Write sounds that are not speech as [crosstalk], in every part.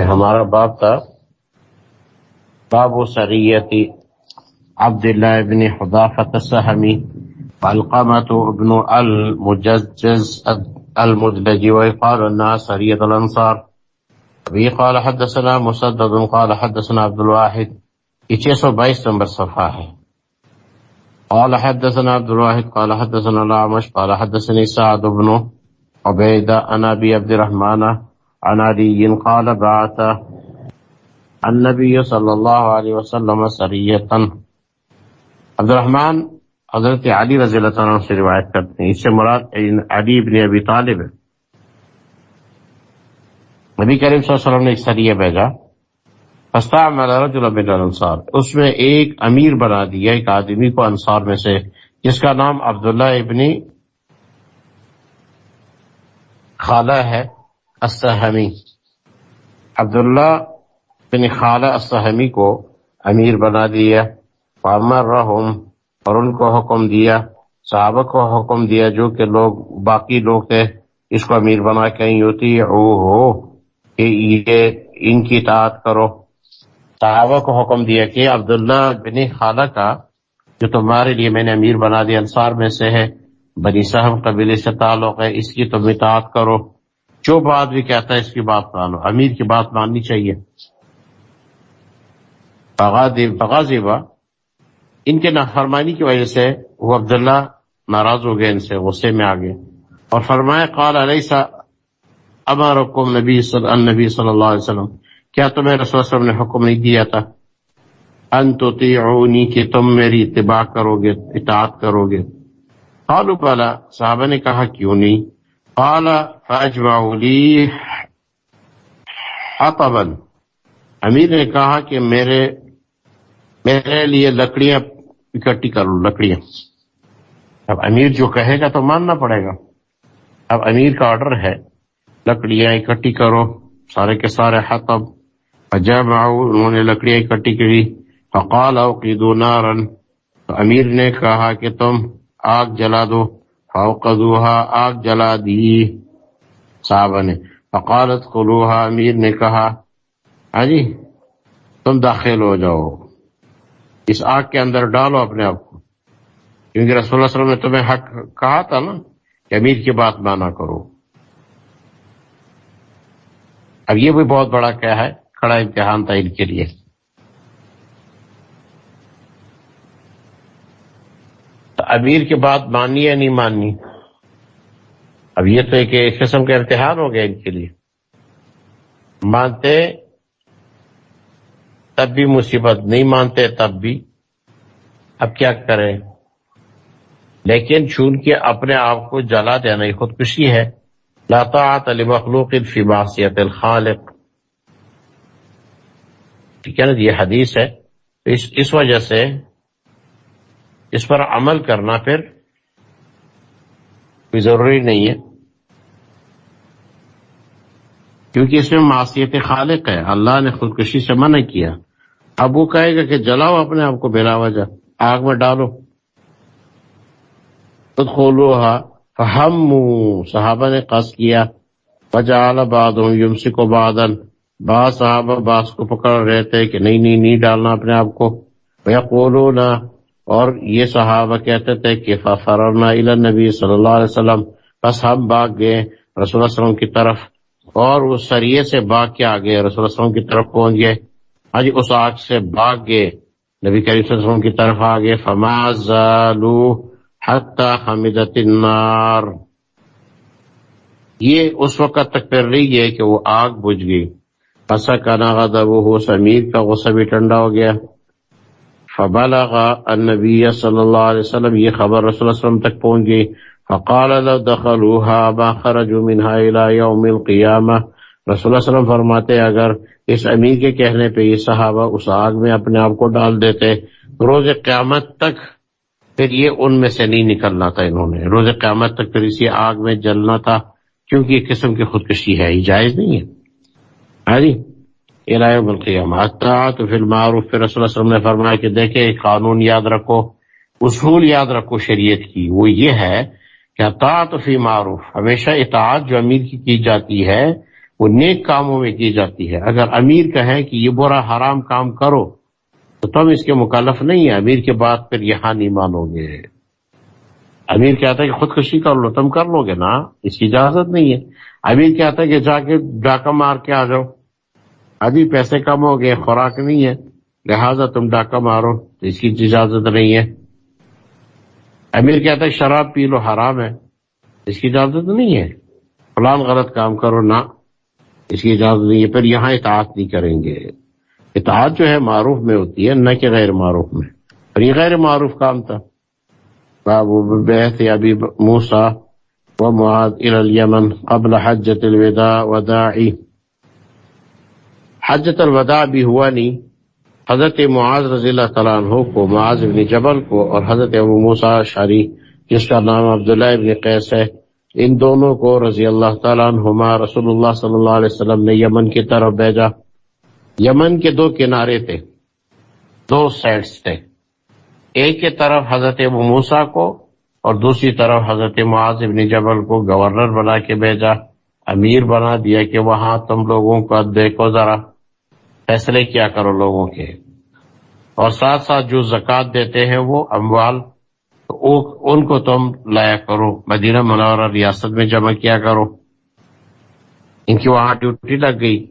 یہ ہمارا باب تھا۔ باب و سریتی عبداللہ ابن حضافت السحمی والقامت ابن المجزز المدلجی ويقال الناس سریت الانصار۔ ابھی قال حدثنا مسدد، قال حدثنا عبد الواحد یہ چھ سو بائیس نمبر صفحہ ہے۔ قال حدثنا عبد الواحد قال حدثنا العمش قال حدثني سعد بن عبيدة عن أبي عبد الرحمن عن علي قال بعث النبي صلى الله عليه وسلم سرية. عبد الرحمن حضرت علی رضی اللہ عنہ سے روایت کرتے ہیں. اس سے مراد علی بن ابی طالب. ہے نبی کریم صلی اللہ علیہ وسلم نے ایک سریہ بھیجا. استعمل رجل من الانصار. اس میں ایک امیر بنا دیا، ایک آدمی کو انصار میں سے، جس کا نام عبداللہ ابن خالہ ہے. السحمی عبداللہ بن خالہ السحمی کو امیر بنا دیا فامر رحم اور ان کو حکم دیا، صحابہ کو حکم دیا جو کہ لوگ، باقی لوگ تھے، اس کو امیر بنا کے ہوتی او ہو کہ یہ ان کی اطاعت کرو۔ صحابہ کو حکم دیا کہ عبداللہ بن خالہ کا جو تمہارے لیے میں نے امیر بنا دیا، انصار میں سے ہے، بنی صاحب قبیلے سے تعلق ہے، اس کی تم اطاعت کرو۔ جو بات بھی کہتا ہے اس کی بات مانو امیر کی بات ماننی چاہیے۔ بغازیبا ان کے نافرمانی کی وجہ سے وہ عبداللہ ناراض ہو گئے ان سے، غصے میں آ گئے۔ اور فرمایا، قال علیہ امارکم نبی صلی نبی صلی اللہ علیہ وسلم۔ کیا تمہیں رسول صلی اللہ علیہ وسلم نے حکم نہیں دیا تھا؟ ان تو کہ تم میری اتباع کرو گے، اطاعت کرو گے۔ قالوا بالا صحابہ نے کہا، کیوں نہیں؟ قال فاجمعوا لي حطبا امیر نے کہا کہ میرے میرے لیے لکڑیاں اکٹھی کرو لکڑیاں۔ اب امیر جو کہے گا تو ماننا پڑے گا۔ اب امیر کا آرڈر ہے، لکڑیاں اکٹھی کرو، سارے کے سارے حطب۔ فجمعوا، انہوں نے لکڑیاں اکٹھی کری فقال اوقدوا نارا۔ تو امیر نے کہا کہ تم آگ جلا دو۔ فوقدوها آگ جلا دی۔ صحابہ نے۔ فقالت قلوها، امیر نے کہا ہاں جی تم داخل ہو جاؤ۔ اس آگ کے اندر ڈالو اپنے آپ کو۔ کیونکہ رسول اللہ علیہ وسلم نے تمہیں حق کہا تھا نا کہ امیر کی بات مانا کرو۔ اب یہ بھی بہت بڑا کیا ہے، کڑا امتحان تھا ان کے لیے۔ امیر کی بات ماننی یا نہیں ماننی؟ اب یہ تو ایک قسم کا امتحان ہو گیا ان کے لیے۔ مانتے تب بھی مصیبت، نہیں مانتے تب بھی۔ اب کیا کریں؟ لیکن چون کے اپنے آپ کو جلا دینا یہ خودکشی ہے لاطاعت علی مخلوق فی معصیت الخالق۔ ٹھیک ہے نا؟ یہ حدیث ہے۔ اس اس وجہ سے اس پر عمل کرنا پھر کوئی ضروری نہیں ہے۔ کیونکہ اس میں معاشیت خالق ہے۔ اللہ نے خودکشی سے منع کیا۔ اب وہ کہے گا کہ جلاؤ اپنے آپ کو بلا وجہ۔ آگ میں ڈالو۔ خود کھولو ہم صحابہ نے قص کیا۔ بجال باد ہوں یمسی کو بادن بعض صحابہ بعض کو پکڑ رہے تھے کہ نہیں نہیں نہیں ڈالنا اپنے آپ کو۔ بولو نہ اور یہ صحابہ کہتے تھے کہ فرنا نبی صلی اللہ علیہ وسلم، بس ہم باغ گئے رسول اللہ وسلم کی طرف اور اس سریے سے باغ کے آگے رسول اللہ وسلم کی طرف پہنچ گئے۔ آج اس آگ سے باغ گئے۔ نبی کریم صلی اللہ علیہ وسلم کی طرف آگے فماز حمدت النار۔ یہ اس وقت تک پھر رہی ہے کہ وہ آگ بجھ گئی۔ پسا کا ناغا وہ سمیر کا غصہ بھی ٹھنڈا ہو گیا۔ فبلغ النبی صلی اللہ علیہ وسلم، یہ خبر رسول اللہ علیہ وسلم تک پہنچ گئی۔ فقال لو دخلوها ما خرجوا منها الى يوم القیامہ۔ رسول اللہ علیہ وسلم فرماتے، اگر اس امیر کے کہنے پہ یہ صحابہ اس آگ میں اپنے آپ کو ڈال دیتے، روز قیامت تک پھر یہ ان میں سے نہیں نکلنا تھا انہوں نے۔ روز قیامت تک پھر اسی آگ میں جلنا تھا، کیونکہ ایک قسم کی خودکشی ہے، یہ جائز نہیں ہے۔ ہاں جی؟ تو پھر معروف پھر رسول اللہ وسلم نے فرمایا کہ دیکھیں قانون یاد رکھو، اصول یاد رکھو شریعت کی۔ وہ یہ ہے کہ اطاعت فی معروف، ہمیشہ اطاعت جو امیر کی کی جاتی ہے، وہ نیک کاموں میں کی جاتی ہے۔ اگر امیر کہے کہ یہ برا حرام کام کرو، تو تم اس کے مکلف نہیں ہے امیر کے بعد پھر یہاں نہیں مانو گے۔ امیر کہتا ہے کہ خودکشی کر لو، تم کر لو گے نا، اس کی اجازت نہیں ہے۔ امیر کہتا ہے کہ جا کے ڈاکہ مار کے آ جاؤ۔ ابھی پیسے کم ہو گئے خوراک نہیں ہے، لہذا تم ڈاکہ مارو، تو اس کی اجازت نہیں ہے۔ امیر کہتا ہے، شراب پی لو، حرام ہے۔ اس کی اجازت نہیں ہے۔ فلان غلط کام کرو، نہ۔ اس کی اجازت نہیں ہے پھر یہاں اطاعت نہیں کریں گے۔ اطاعت جو ہے معروف میں ہوتی ہے، نہ کہ غیر معروف میں۔ اور یہ غیر معروف کام تھا۔ بابو بیت ابی موسا و معاد الیمن قبل حجت الوداع وداعی حجت الوداع بھی ہوا نہیں۔ حضرت معاذ رضی اللہ تعالیٰ عنہ کو، معاذ ابن جبل کو اور حضرت ابو موسا شاری، جس کا نام عبداللہ ابن قیس ہے، ان دونوں کو رضی اللہ تعالیٰ عنہما رسول اللہ صلی اللہ علیہ وسلم نے یمن کی طرف بھیجا۔ یمن کے دو کنارے تھے، دو سائڈس تھے۔ ایک کی طرف حضرت ابو موسا کو اور دوسری طرف حضرت معاذ ابن جبل کو گورنر بنا کے بھیجا، امیر بنا، دیا کہ وہاں تم لوگوں کا دیکھو ذرا۔ فیصلے کیا کرو لوگوں کے۔ اور ساتھ ساتھ جو زکوٰۃ دیتے ہیں وہ اموال ان کو تم لایا کرو۔ مدینہ منورہ، ریاست میں جمع کیا کرو۔ ان کی وہاں ڈیوٹی لگ گئی۔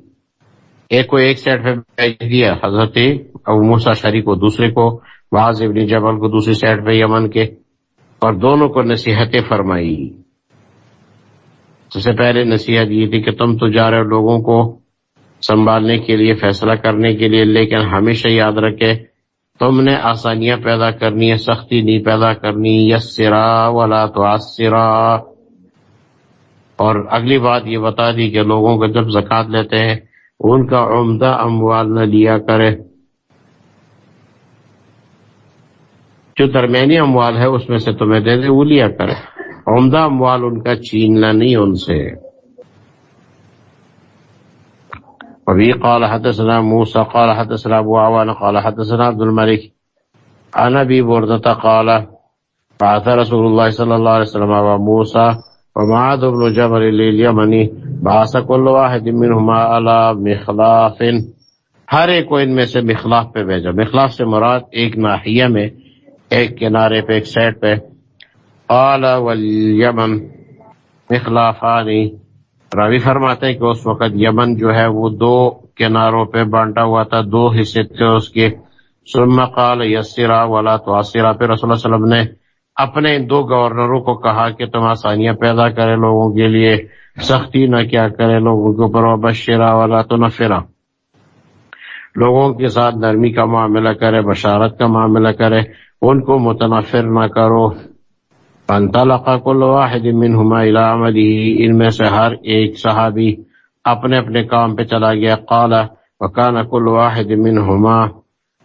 ایک کو ایک سائڈ پہ بھیج دیا۔ حضرت ابو موسا شریف کو، دوسرے کو بعض ابن جبل کو دوسری سائڈ پہ یمن کے۔ اور دونوں کو نصیحتیں فرمائی۔ سب سے پہلے نصیحت یہ تھی کہ تم تو جا رہے ہو لوگوں کو۔ سنبھالنے کے لیے، فیصلہ کرنے کے لیے، لیکن ہمیشہ یاد رکھے، تم نے آسانیاں پیدا کرنی ہے سختی نہیں پیدا کرنی یس سرا والا تو اور اگلی بات یہ بتا دی کہ لوگوں کو جب زکات لیتے ہیں، ان کا عمدہ اموال نہ لیا کرے۔ جو درمیانی اموال ہے، اس میں سے تمہیں دے دے، وہ لیا کرے۔ عمدہ اموال ان کا چیننا نہیں، ان سے۔ وبه قال حدثنا موسى، قال حدثنا ابو عوان قال حدثنا عبد الملك. عن ابي بردة قال بعث رسول الله صلى الله عليه وسلم وموسى ومعاذ بن جبل لليمني بعث كل واحد منهما على مخلاف. ہر ایک کو ان میں سے مخلاف پہ بھیجا۔ مخلاف سے مراد ایک ناحیہ میں، ایک کنارے پہ، ایک سائڈ پہ۔ قال والیمن مخلافانی۔ راوی فرماتے ہیں کہ اس وقت یمن جو ہے وہ دو کناروں پہ بانٹا ہوا تھا، دو حصے تھے اس کے۔ سلم قال یسرا والا تو آسرا پہ رسول اللہ علیہ وسلم نے اپنے دو گورنروں کو کہا کہ تم آسانیاں پیدا کرے لوگوں کے لیے، سختی نہ کیا کرے لوگوں کے اوپر بشیرا والا تو نفرا لوگوں کے ساتھ نرمی کا معاملہ کرے بشارت کا معاملہ کرے ان کو متنفر نہ کرو۔ فانطلق كل واحد منهما الى عمله، ان میں سے ہر ایک صحابی اپنے اپنے کام پہ چلا گیا، قال وكان كل واحد منهما،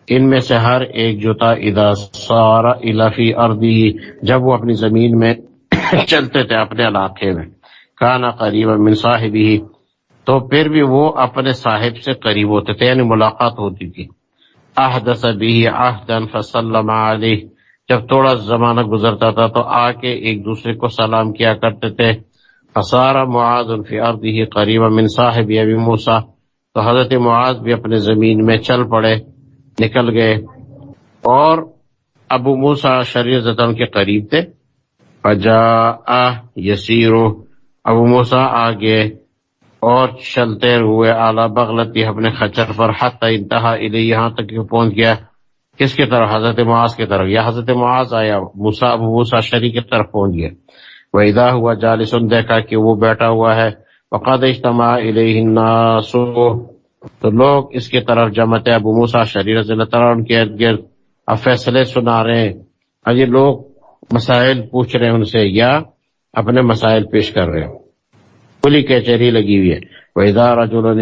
ان میں سے ہر ایک جو تھا اذا صار الى في ارضه جب وہ اپنی زمین میں [coughs] چلتے تھے اپنے علاقے میں کانا قریبا من صاحبه تو پھر بھی وہ اپنے صاحب سے قریب ہوتے تھے یعنی ملاقات ہوتی تھی، احدث به عهدا فسلم عليه جب تھوڑا زمانہ گزرتا تھا تو آ کے ایک دوسرے کو سلام کیا کرتے تھے۔ فسارا معاذ فی ارضه قریبا من صاحب ابی موسا تو حضرت معاذ بھی اپنے زمین میں چل پڑے، نکل گئے۔ اور ابو موسا شریع زتن کے قریب تھے۔ فجا یسیرو۔ ابو موسا آگے اور چلتے ہوئے اعلی بغلتی اپنے خچر پر حتی انتہا الی یہاں تک پہنچ گیا۔ کس کی طرف؟ حضرت معاذ کی طرف۔ یا حضرت معاذ آیا موسا ابو موسا شری کی طرف پہنچ گیا۔ وہ ادا ہوا جالسن، دیکھا کہ وہ بیٹھا ہوا ہے۔ وقد اجتماع الیہ الناس۔ تو لوگ اس کی طرف جمعت ابو موسا شری رضی اللہ تعالیٰ ان کے ارد گرد اب فیصلے سنا رہے ہیں۔ اور یہ لوگ مسائل پوچھ رہے ہیں ان سے یا اپنے مسائل پیش کر رہے ہیں۔ کلی کچہری لگی ہوئی ہے۔ وہ ادا رجول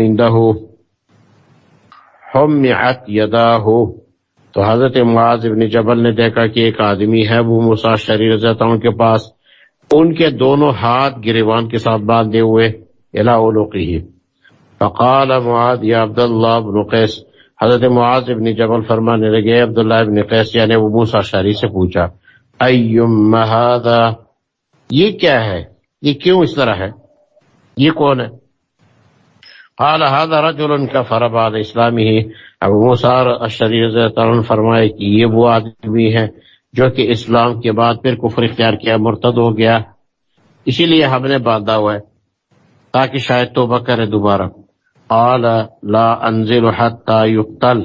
حمعت یداہ۔ تو حضرت معاذ ابن جبل نے دیکھا کہ ایک آدمی ہے، وہ مسا شریر عنہ کے پاس، ان کے دونوں ہاتھ گریوان کے ساتھ باندھے ہوئے الا ہی فقال معاذ، یا عبداللہ ابن قیس، حضرت معاذ ابن جبل فرمانے لگے، عبداللہ ابن قیس یعنی وہ موسا شری سے پوچھا ایم هذا یہ کیا ہے؟ یہ کیوں اس طرح ہے؟ یہ کون ہے؟ حال هذا رجل كفر بعد اسلامه ابو موسار اشری رضی اللہ عنہ فرمائے کہ یہ وہ آدمی ہے جو کہ اسلام کے بعد پھر کفر اختیار کیا، مرتد ہو گیا۔ اسی لیے ہم نے باندھا ہوا ہے تاکہ شاید توبہ کرے دوبارہ۔ قال، لا انزل حتى يقتل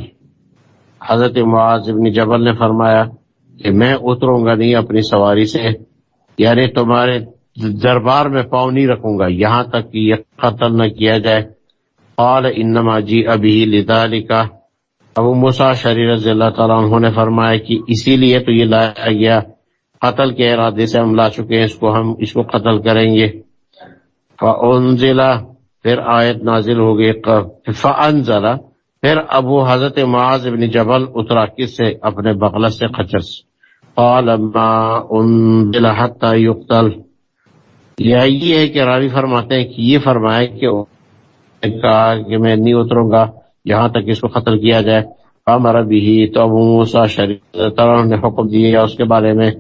حضرت معاذ بن جبل نے فرمایا کہ میں اتروں گا نہیں اپنی سواری سے یعنی تمہارے دربار میں پاؤں نہیں رکھوں گا، یہاں تک کہ یہ قتل نہ کیا جائے۔ قال، انما جی ابھی لذالک ابو موسا شری رضی اللہ تعالیٰ عنہ نے فرمایا کہ اسی لیے تو یہ لایا گیا، قتل کے ارادے سے ہم لا چکے ہیں، اس کو ہم، اس کو قتل کریں گے۔ فانزلہ پھر آیت نازل ہو گئی۔ فانزلہ پھر ابو حضرت معاذ بن جبل اترا کس سے؟ اپنے بغلت سے خچر سے۔ قال ما انزل حتى يقتل۔ یہ ہے کہ راوی فرماتے ہیں کہ یہ فرمایا کہ کہ میں نہیں اتروں گا۔ یہاں تک اس کو قتل کیا جائے امر بھی تو ابو موسا شریف نے حکم دیا اس کے بارے میں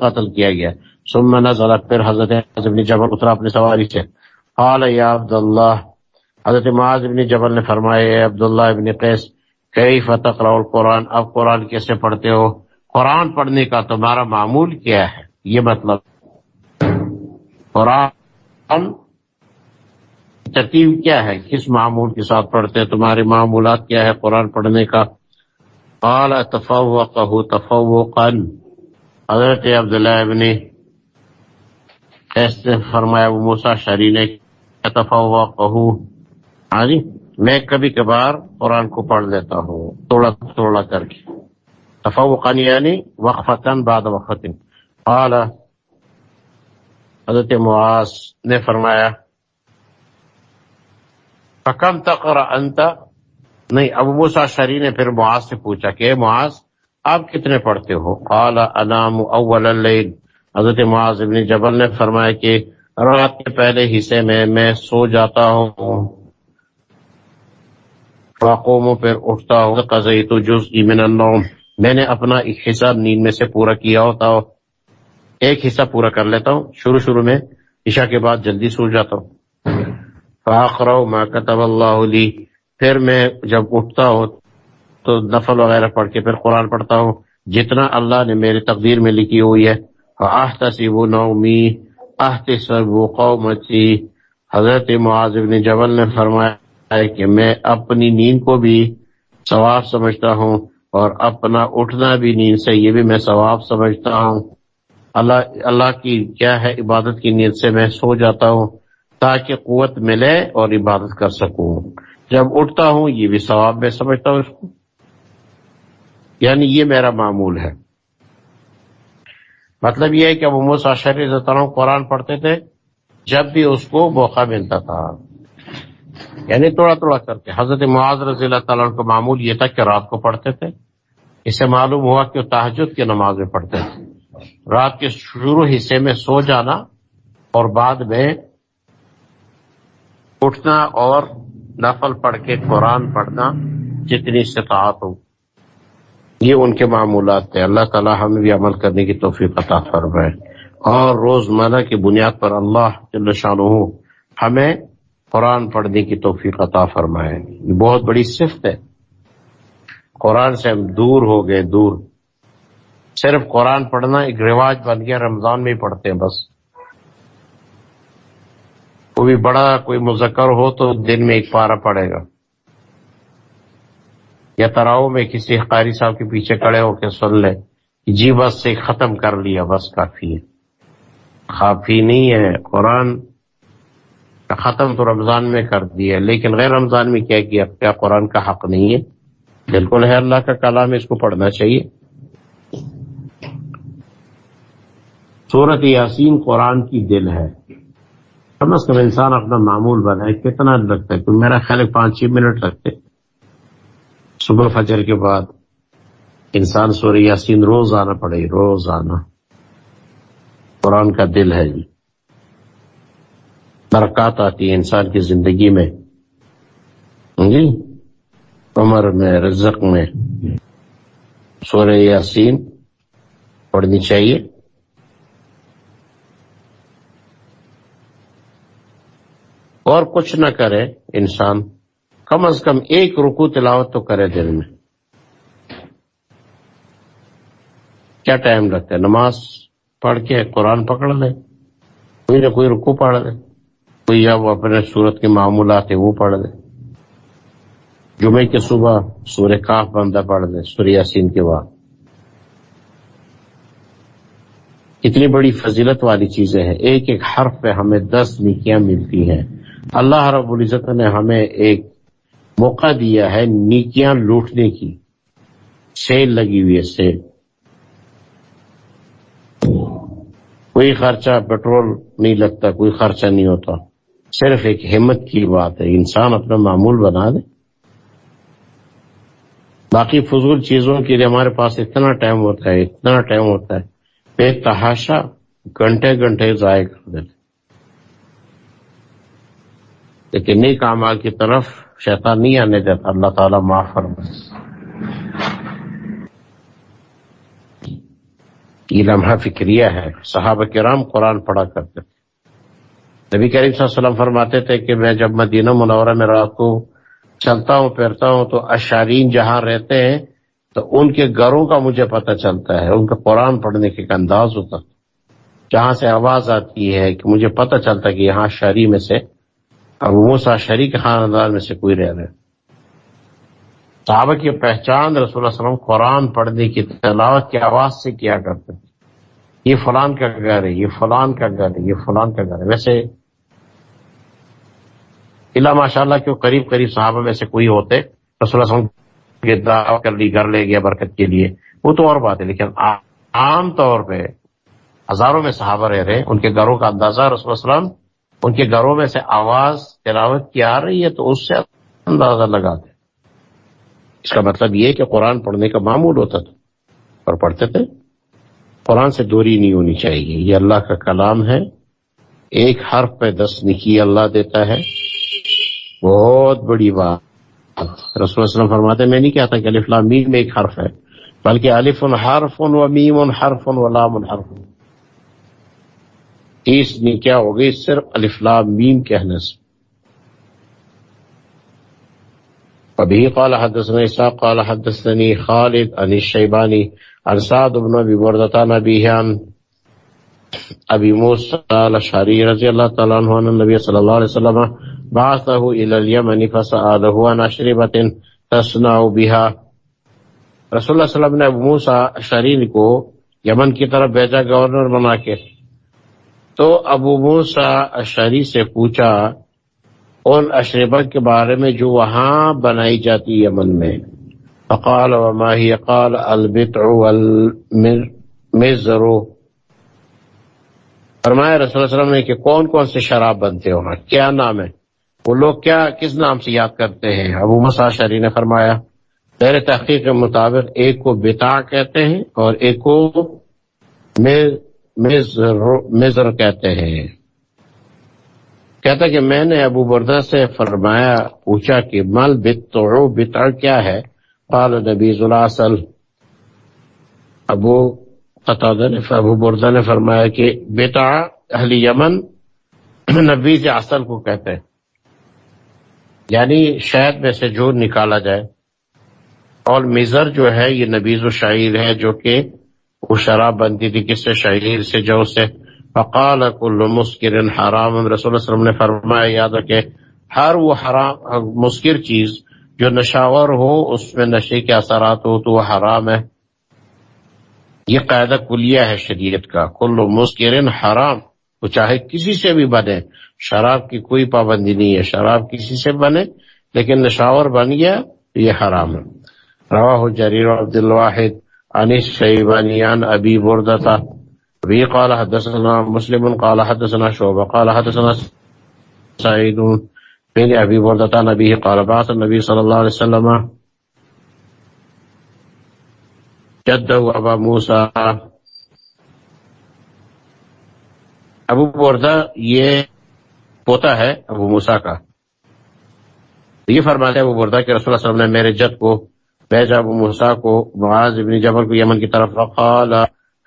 قتل کیا گیا۔ ثم نزل پھر حضرت بن جبل اترا اپنی سواری سے۔ قال، یا عبداللہ حضرت معاذ بن جبل نے فرمایا عبداللہ ابن قیس، کیف تقرأ القرآن؟ اب قرآن کیسے پڑھتے ہو؟ قرآن پڑھنے کا تمہارا معمول کیا ہے؟ یہ مطلب قرآن ترتیب کیا ہے؟ کس معمول کے ساتھ پڑھتے ہیں؟ تمہارے معمولات کیا ہے قرآن پڑھنے کا۔ قال تفوقه تفوقا۔ حضرت عبداللہ ابن ایسے فرمایا وہ موسا شری نے تفوقه ہاں جی میں کبھی کبھار قرآن کو پڑھ لیتا ہوں توڑا توڑا کر کے۔ تفوقا یعنی وقفتا بعد وقت۔ قال حضرت معاذ نے فرمایا فکم تقرا انت نہیں، ابو موسا شری نے پھر معاذ سے پوچھا کہ معاذ، آپ کتنے پڑھتے ہو؟ قال انام اول اللیل حضرت معاذ ابن جبل نے فرمایا کہ رات کے پہلے حصے میں میں سو جاتا ہوں۔ فاقوم پھر اٹھتا ہوں۔ قضیت جزء من النوم۔ میں نے اپنا ایک حصہ نیند میں سے پورا کیا ہوتا ہوں ایک حصہ پورا کر لیتا ہوں۔ شروع شروع میں عشاء کے بعد جلدی سو جاتا ہوں۔ فاقرا ما كتب اللہ لی پھر میں جب اٹھتا ہوں تو نفل وغیرہ پڑھ کے پھر قرآن پڑھتا ہوں، جتنا اللہ نے میری تقدیر میں لکھی ہوئی ہے۔ آہتصب نومی احتسب قومتی۔ حضرت معاذ بن جبل نے فرمایا ہے کہ میں اپنی نیند کو بھی ثواب سمجھتا ہوں اور اپنا اٹھنا بھی نیند سے، یہ بھی میں ثواب سمجھتا ہوں۔ اللہ اللہ کی کیا ہے عبادت کی نیند سے میں سو جاتا ہوں۔ تاکہ قوت ملے اور عبادت کر سکوں۔ جب اٹھتا ہوں، یہ بھی ثواب میں سمجھتا ہوں اس کو۔ یعنی یہ میرا معمول ہے۔ مطلب یہ ہے کہ ابو موسا شری قرآن پڑھتے تھے، جب بھی اس کو موقع ملتا تھا۔ یعنی تھوڑا تھوڑا کر کے۔ حضرت معاذ رضی اللہ تعالیٰ کا معمول یہ تھا کہ رات کو پڑھتے تھے۔ اسے معلوم ہوا کہ وہ تحجد کی نماز میں پڑھتے تھے۔ رات کے شروع حصے میں سو جانا اور بعد میں اٹھنا اور نفل پڑھ کے قرآن پڑھنا جتنی استطاعت ہو۔ یہ ان کے معمولات تھے اللہ تعالی ہمیں بھی عمل کرنے کی توفیق عطا فرمائے۔ اور روزمرہ کی بنیاد پر اللہ جل شانہ ہمیں قرآن پڑھنے کی توفیق عطا فرمائے۔ یہ بہت بڑی صفت ہے۔ قرآن سے ہم دور ہو گئے، دور۔ صرف قرآن پڑھنا ایک رواج بن گیا، رمضان میں ہی پڑھتے ہیں بس۔ وہ بھی بڑا کوئی مذکر ہو تو دن میں ایک پارا پڑے گا۔ یا تراؤ میں کسی قاری صاحب کے پیچھے کڑے ہو کے سن لے جی بس سے ختم کر لیا، بس کافی ہے۔ کافی نہیں ہے، قرآن ختم تو رمضان میں کر دیا لیکن غیر رمضان میں کیا کیا؟ کیا قرآن کا حق نہیں ہے؟ بالکل ہے، اللہ کا کلام اس کو پڑھنا چاہیے۔ صورت یاسین قرآن کی دل ہے۔ کم از کم انسان اپنا معمول بنائے، کتنا لگتا ہے؟ کوئی میرا خیال ہے پانچ چھ منٹ لگتے صبح فجر کے بعد انسان سوری یاسین روز آنا پڑے، روز آنا۔ قرآن کا دل ہے جی۔ برکات آتی ہے انسان کی زندگی میں۔ جی؟ عمر میں، رزق میں۔ سورہ یاسین پڑھنی چاہیے۔ اور کچھ نہ کرے انسان۔ کم از کم ایک رکو تلاوت تو کرے دن میں۔ کیا ٹائم لگتا ہے؟ نماز پڑھ کے قرآن پکڑ لے۔ کوئی نہ کوئی رکو پڑھ لے۔ کوئی یا وہ اپنے صورت کے معمولات ہے وہ پڑھ لے۔ جمعے کے صبح سورہ کاف بندہ پڑھ لے، سورہ یاسین کے بعد۔ اتنی بڑی فضیلت والی چیزیں ہیں۔ ایک ایک حرف پہ ہمیں دس نیکیاں ملتی ہیں۔ اللہ رب العزت نے ہمیں ایک موقع دیا ہے نیکیاں لوٹنے کی۔ سیل لگی ہوئی ہے، سیل۔ کوئی خرچہ پیٹرول نہیں لگتا، کوئی خرچہ نہیں ہوتا۔ صرف ایک ہمت کی بات ہے، انسان اپنا معمول بنا دے باقی فضول چیزوں کے لیے ہمارے پاس اتنا ٹائم ہوتا ہے، اتنا ٹائم ہوتا ہے۔ بے تحاشا گھنٹے گھنٹے ضائع کر دیتے لیکن نیک اعمال کی طرف شیطان نہیں آنے دیتا، اللہ تعالیٰ معاف فرمائے۔ یہ لمحہ فکریہ ہے۔ صحابہ کرام قرآن پڑھا کرتے تھے۔ نبی کریم صلی اللہ علیہ وسلم فرماتے تھے کہ میں جب مدینہ منورہ میں رات کو چلتا ہوں، پھرتا ہوں، تو اشارین جہاں رہتے ہیں، تو ان کے گھروں کا مجھے پتہ چلتا ہے، ان کا قرآن پڑھنے کے ایک انداز ہوتا جہاں سے آواز آتی ہے کہ مجھے پتہ چلتا کہ یہاں شہری میں سے ابو موسا شہری کے خاندان میں سے کوئی رہ رہے۔ صحابہ کی پہچان رسول اللہ علیہ وسلم قرآن پڑھنے کی، تلاوت کی آواز سے کیا کرتے یہ فلان کا گھر ہے، یہ فلان کا گھر ہے، یہ فلان کا گھر ہے۔ ویسے، اللہ ماشاء اللہ کے قریب قریب صحابہ میں سے کوئی ہوتے؟ رسول اللہ علیہ وسلم دعوت کر لی، گھر لے گیا برکت کے لیے۔ وہ تو اور بات ہے، لیکن عام طور پہ ہزاروں میں صحابہ رہ رہے ان کے گھروں کا اندازہ رسول اللہ علیہ وسلم ان کے گھروں میں سے آواز تلاوت کی آ رہی ہے تو اس سے اندازہ لگاتے اس کا مطلب یہ کہ قرآن پڑھنے کا معمول ہوتا تھا اور پڑھتے تھے۔ قرآن سے دوری نہیں ہونی چاہیے۔ یہ اللہ کا کلام ہے۔ ایک حرف پہ دس نکی اللہ دیتا ہے۔ بہت بڑی بات۔ رسول اللہ علیہ وسلم فرماتے میں نہیں کہتا کہ الف لام میم میں ایک حرف ہے، بلکہ الف حرف و میم حرف و لام حرف۔ تیس کیا ہو گئی؟ صرف الف لام میم کہنے سے ابھی قال حدثنا اسحاق، قال حدثني خالد عن الشيباني عن سعد بن ابي بردة عن ابي ابي موسى الاشعري رضي الله تعالى عنه ان النبي صلى الله عليه وسلم بعثه الى اليمن فسأله عن اشربة تصنع بها۔ رسول اللہ صلی اللہ علیہ وسلم نے ابو موسا اشعری کو یمن کی طرف بھیجا، گورنر بنا کے۔ تو ابو موسا اشعری سے پوچھا ان اشربہ کے بارے میں جو وہاں بنائی جاتی یمن میں؟ فقال، وما هي قال البتع والمزر۔ فرمایا، رسول اللہ علیہ وسلم نے کہ کون کون سے شراب بنتے وہاں؟ کیا نام ہے؟ وہ لوگ کیا، کس نام سے یاد کرتے ہیں؟ ابو مسا شری نے فرمایا تیرے تحقیق کے مطابق ایک کو بتا کہتے ہیں اور ایک کو مزر کہتے ہیں۔ کہتا کہ میں نے ابو بردا سے فرمایا، پوچھا کہ مل بتو بتر کیا ہے؟ قال نبی الاصل ابو نے ابو بردا نے فرمایا کہ بیٹا اہل یمن نبی سے اصل کو کہتے ہیں۔ یعنی شہد میں سے جو نکالا جائے۔ اور مزر جو ہے، یہ نبیز و شعیر ہے جو کہ وہ شراب بنتی تھی کس سے شعیر سے جو سے فقال کل مسکر حرام۔ رسول اللہ وسلم نے فرمایا، یاد رکھے ہر وہ حرام، مسکر چیز جو نشاور ہو، اس میں نشے کے اثرات ہو تو وہ حرام ہے۔ یہ قاعدہ کلیہ ہے شریعت کا۔ کل مسکر حرام۔ وہ چاہے کسی سے بھی بنے، شراب کی کوئی پابندی نہیں ہے۔ شراب کسی سے بنے، لیکن نشاور بن گیا تو یہ حرام ہے۔ رواہ جریر عبد الواحد انیس شیبانیان ابی بردتا ابي قال حدثنا مسلم، قال حدثنا شعبة، قال حدثنا سعيد بن ابي بردة عن ابيه قال بعث النبي صلى الله عليه وسلم جده ابا موسى. ابو بردہ یہ پوتا ہے ابو موسا کا. یہ فرماتے ہیں ابو بردہ کہ رسول اللہ صلی اللہ علیہ وسلم نے میرے جد کو بھیجا ابو موسا کو معاذ ابن جبل کو یمن کی طرف فقال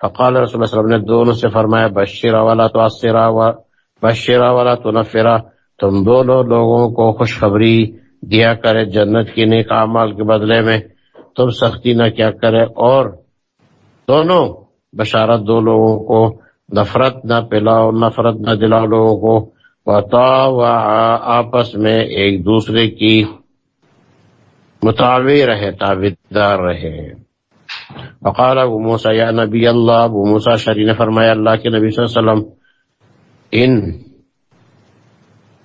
فقال رسول اللہ علیہ وسلم نے دونوں سے فرمایا بشیرا والا تو آسرا و بشیرا والا تو نفرا تم دونوں لوگوں کو خوشخبری دیا کرے جنت کی نیک اعمال کے بدلے میں۔ تم سختی نہ کیا کرے اور دونوں بشارت دو لوگوں کو نفرت نہ پلاؤ، نفرت نہ دلاؤ لوگوں کو۔ بتاؤ آپس میں ایک دوسرے کی مطابع رہے تابدار رہے۔ وقال ابو موسیٰ، یا نبی اللہ، ابو موسیٰ شری نے فرمایا، اللہ کے نبی صلی اللہ علیہ وسلم، ان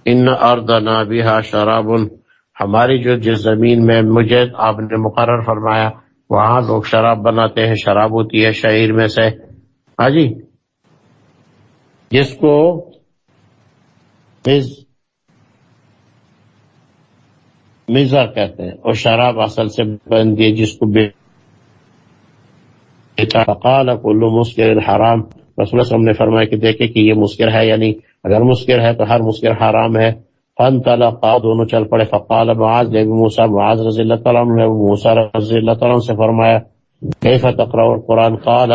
ان اردنا بها شراب، ہماری جو جس زمین میں مجھے آپ نے مقرر فرمایا، وہاں لوگ شراب بناتے ہیں، شراب ہوتی ہے شہر میں سے۔ ہاں جی جس کو مزا کہتے ہیں اور شراب اصل سے بن گئی جس کو قال کلو مسکر حرام رسول اللہ نے فرمایا کہ دیکھے کہ یہ مسکر ہے یعنی اگر مسکر ہے تو ہر مسکر حرام ہے۔ فن تعالیٰ دونوں چل پڑے۔ فقال معاذ نے موسا معاذ رضی اللہ تعالیٰ نے موسا رضی اللہ تعالیٰ سے فرمایا، کیف تقرا القرآن؟ قال،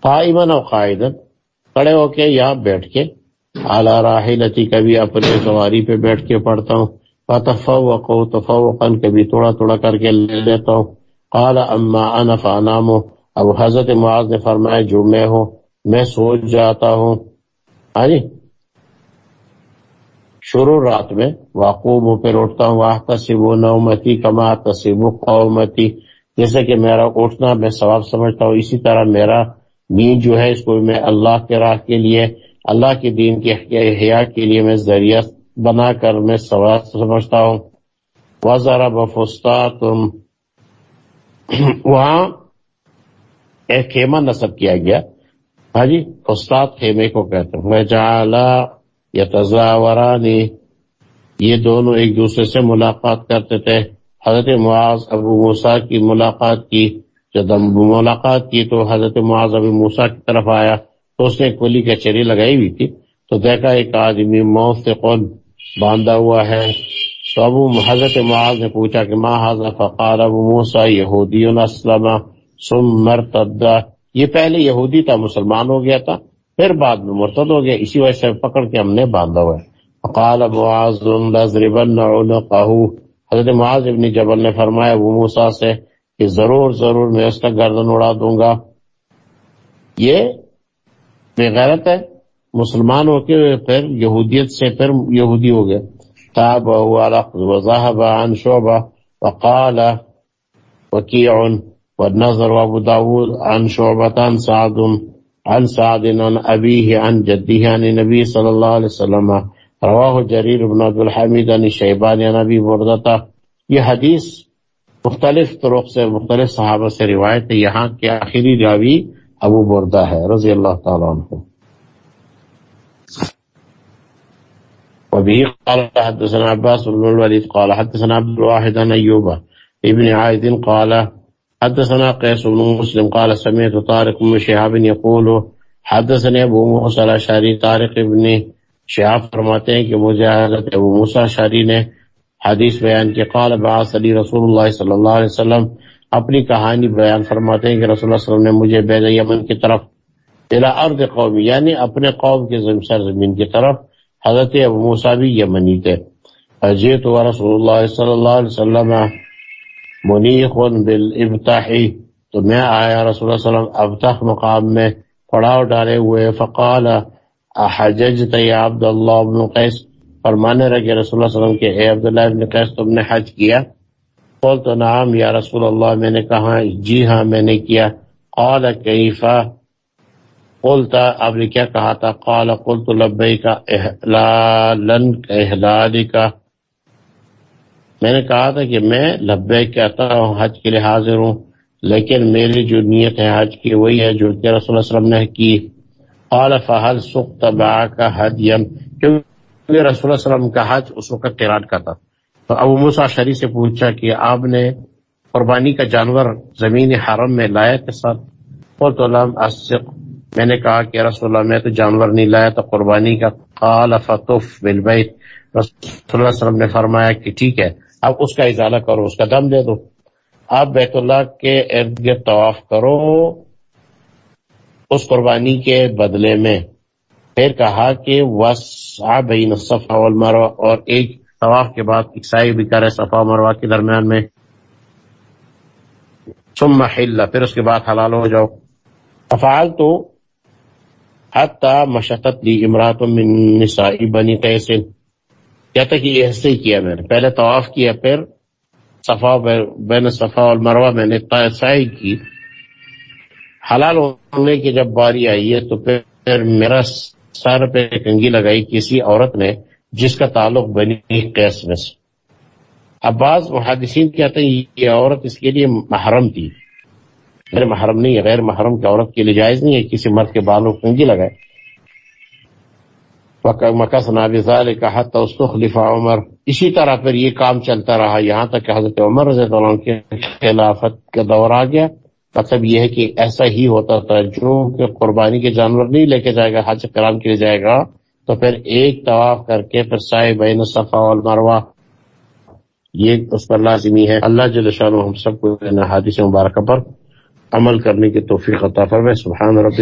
قائما و قائدا کھڑے ہو کے یا بیٹھ کے۔ اعلی راحلتی کبھی اپنے سواری پہ بیٹھ کے پڑھتا ہوں۔ فتفوقو، تفوقا کبھی تھوڑا تھوڑا کر کے لے لیتا ہوں۔ قال، اما انا فانامو۔ اب حضرت معاذ نے فرمایا، جو میں ہوں، میں سوچ جاتا ہوں۔ ہاں جی۔ شروع رات میں واقوب پہ اٹھتا ہوں۔ واہ تصب نومتی کما تصب قومتی۔ جیسے کہ میرا اٹھنا، میں ثواب سمجھتا ہوں۔ اسی طرح میرا نیند جو ہے، اس کو میں اللہ کے راہ کے لیے اللہ کے دین کے حیا کے لیے میں ذریعہ بنا کر میں ثواب سمجھتا ہوں۔ وہ ذرا بفستا تم وہاں ایک خیمہ نصب کیا گیا۔ ہاں جی استاد خیمے کو کہتے ہیں۔ میں جالا یا تزاورانی یہ دونوں ایک دوسرے سے ملاقات کرتے تھے۔ حضرت معاذ ابو موسا کی ملاقات کی۔ جب ملاقات کی تو حضرت معاذ ابو موسا کی طرف آیا۔ تو اس نے کولی کا چری لگائی ہوئی تھی۔ تو دیکھا ایک آدمی موت سے قول باندھا ہوا ہے۔ تو ابو حضرت معاذ نے پوچھا کہ ماں حضرت فقال ابو موسا یہودی اسلم سم مرتدہ یہ پہلے یہودی تھا، مسلمان ہو گیا تھا، پھر بعد میں مرتد ہو گیا۔ اسی وجہ سے پکڑ کے ہم نے باندھا ہوا ہے۔ فقال معاذ لضربن عنقه۔ حضرت معاذ ابن جبل نے فرمایا، ابو موسا سے کہ ضرور ضرور میں اس کا گردن اڑا دوں گا۔ یہ بے غیرت ہے۔ مسلمان ہو کے پھر یہودیت سے پھر یہودی ہو گیا تاب وذهب عن شعبہ وقال وكيع والنظر وابو داود عن شعبة عن سعد عن سعد، عن أبيه عن جده عن النبي صلى الله عليه وسلم۔ رواه جرير بن عبد الحميد عن الشيباني عن أبي بردتا یہ حدیث مختلف طرق سے، مختلف صحابہ سے روایت ہے۔ یہاں کے آخری راوی ابو بردہ ہے، رضی اللہ تعالیٰ عنہ۔ وبه قال حدثنا عباس بن الوليد قال حدثنا عبد الواحد عن أيوب ابن عائد قال حدثنا قيس بن مسلم قال سمعت طارق بن شهاب يقول حدثني ابو موسى الاشعري طارق ابن شهاب فرماتے ہیں کہ مجھے حضرت ابو موسى الاشعري نے حدیث بیان کی، قال بعث علی رسول اللہ صلی اللہ علیہ وسلم اپنی کہانی بیان فرماتے ہیں کہ رسول اللہ صلی اللہ علیہ وسلم نے مجھے بین یمن کی طرف، الى ارض قوم یعنی اپنے قوم کے سرزمین کی طرف حضرت ابو موسیٰ بھی یمنی تھے۔ اجیت و رسول اللہ صلی اللہ علیہ وسلم منیخ بالابتاحی تو میں آیا رسول اللہ صلی اللہ علیہ وسلم ابتح مقام میں، پڑاؤ ڈالے ہوئے، فقال احججت یا عبداللہ بن قیس؟ فرمانے رکھے رسول اللہ علیہ وسلم کہ اے عبداللہ ابن قیس، تم نے حج کیا؟ قول تو نعم یا رسول اللہ، میں نے کہا جی ہاں میں نے کیا۔ قال کیفا قلتا آپ نے کیا کہا تھا؟ قال، قلت لبیک، احلالن احلالی کا میں نے کہا تھا کہ میں لبے کہتا ہوں، حج کے لیے حاضر ہوں، لیکن میری جو نیت ہے حج کی وہی ہے جو کہ رسول اللہ علیہ وسلم نے کی۔ قال فحل سخت کا حج یم کیونکہ رسول اللہ علیہ وسلم کا حج اس وقت کا تھا۔ تو ابو موسا شری سے پوچھا کہ آپ نے قربانی کا جانور زمین حرم میں لایا کے ساتھ قلت، لم اسق میں نے کہا کہ رسول اللہ، میں تو جانور نہیں لایا تو قربانی کا۔ قال فطف بالبیت۔ رسول اللہ علیہ وسلم نے فرمایا کہ ٹھیک ہے، اب اس کا ازالہ کرو، اس کا دم دے دو۔ آپ بیت اللہ کے ارد گرد طواف کرو اس قربانی کے بدلے میں۔ پھر کہا کہ وسع بین الصفا والمروہ اور ایک طواف کے بعد ایک سائی بھی کرے صفا و مروہ کے درمیان میں۔ ثم حل، پھر اس کے بعد حلال ہو جاؤ۔ افعال تو حتی مشقت لی امرات من نسائی بنی قیس۔ کہتا کہ یہ ایسے ہی کیا میں نے۔ پہلے طواف کیا، پھر صفا بین صفا اور مروہ میں نے سائی کی۔ حلال ہونے کی جب باری آئی ہے تو پھر میرا سر پہ کنگی لگائی، کسی عورت نے جس کا تعلق بنی قیس میں سے۔ اب بعض محادثین کہتے ہیں یہ عورت اس کے لیے محرم تھی۔ غیر محرم نہیں ہے، غیر محرم کی عورت کے لیے جائز نہیں ہے، کسی مرد کے بالوں کنگی لگائے۔ مکس نابزال کہا تو اس کو خلیفہ عمر۔ اسی طرح پھر یہ کام چلتا رہا۔ یہاں تک کہ حضرت عمر رضی اللہ عنہ کے خلافت کا دور آ گیا۔ مطلب یہ ہے کہ ایسا ہی ہوتا تھا۔ جو کہ قربانی کے جانور نہیں لے کے جائے گا، حج کرام کے لیے جائے گا۔ تو پھر ایک طواف کر کے پھر سائے بین صفا والمروہ، یہ اس پر لازمی ہے۔ اللہ جل شانہ ہم سب کو حادث مبارکہ پر عمل کرنے کی توفیق عطا فرمائے۔ سبحان رب